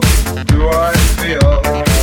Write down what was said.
do I feel?